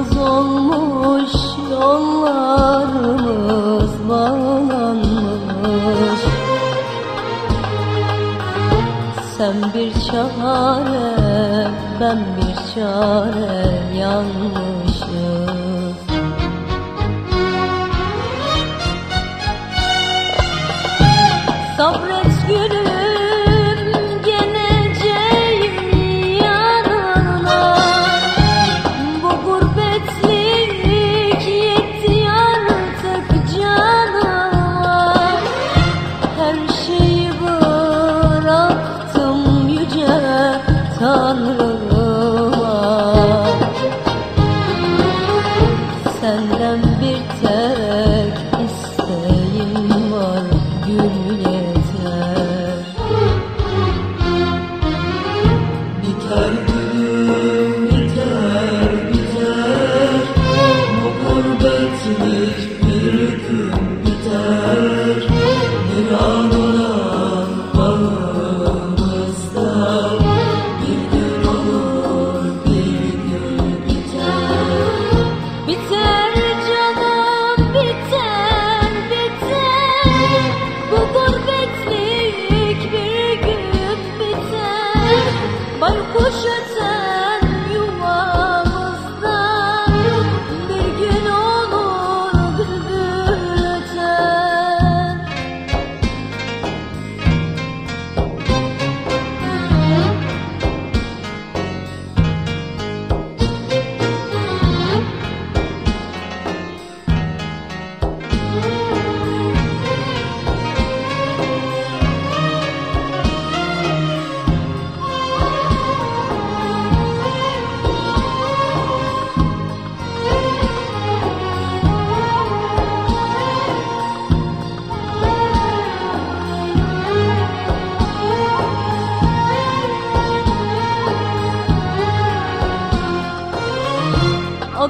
Çıkmaz olmuş yollarımız bağlanmış. Sen bir çare ben bir çare yanmışız Sabret Tanrıma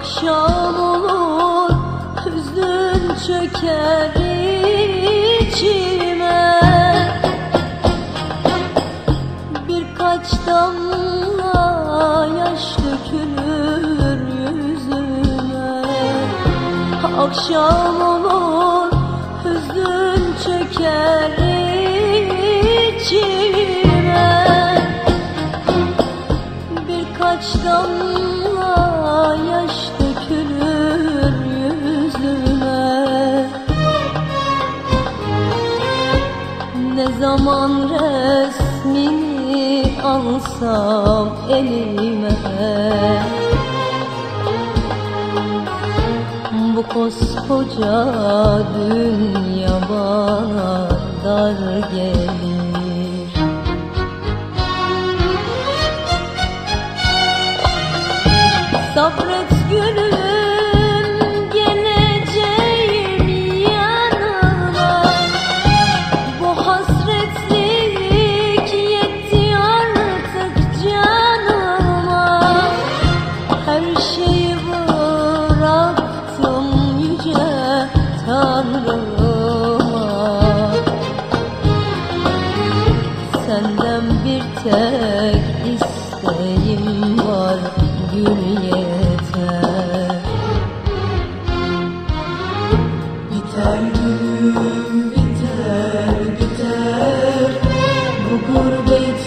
Akşam olur hüzün çöker içime. Birkaç damla yaş dökülür yüzüme. Akşam olur hüzün çöker içime. Birkaç damla zaman resmini alsam elime. Bu koskoca dünya bana dar gelir her şeyi bıraktım yüce Tanrıma. Senden bir tek isteğim var gül yeter. Biter gülüm biter biter. Bu gurbet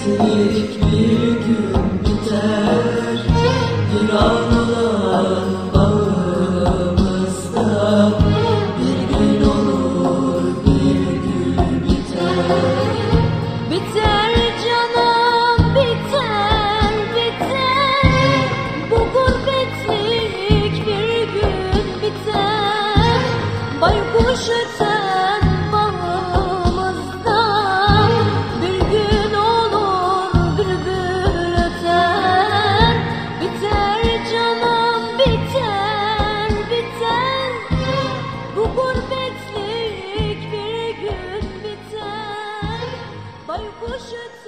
should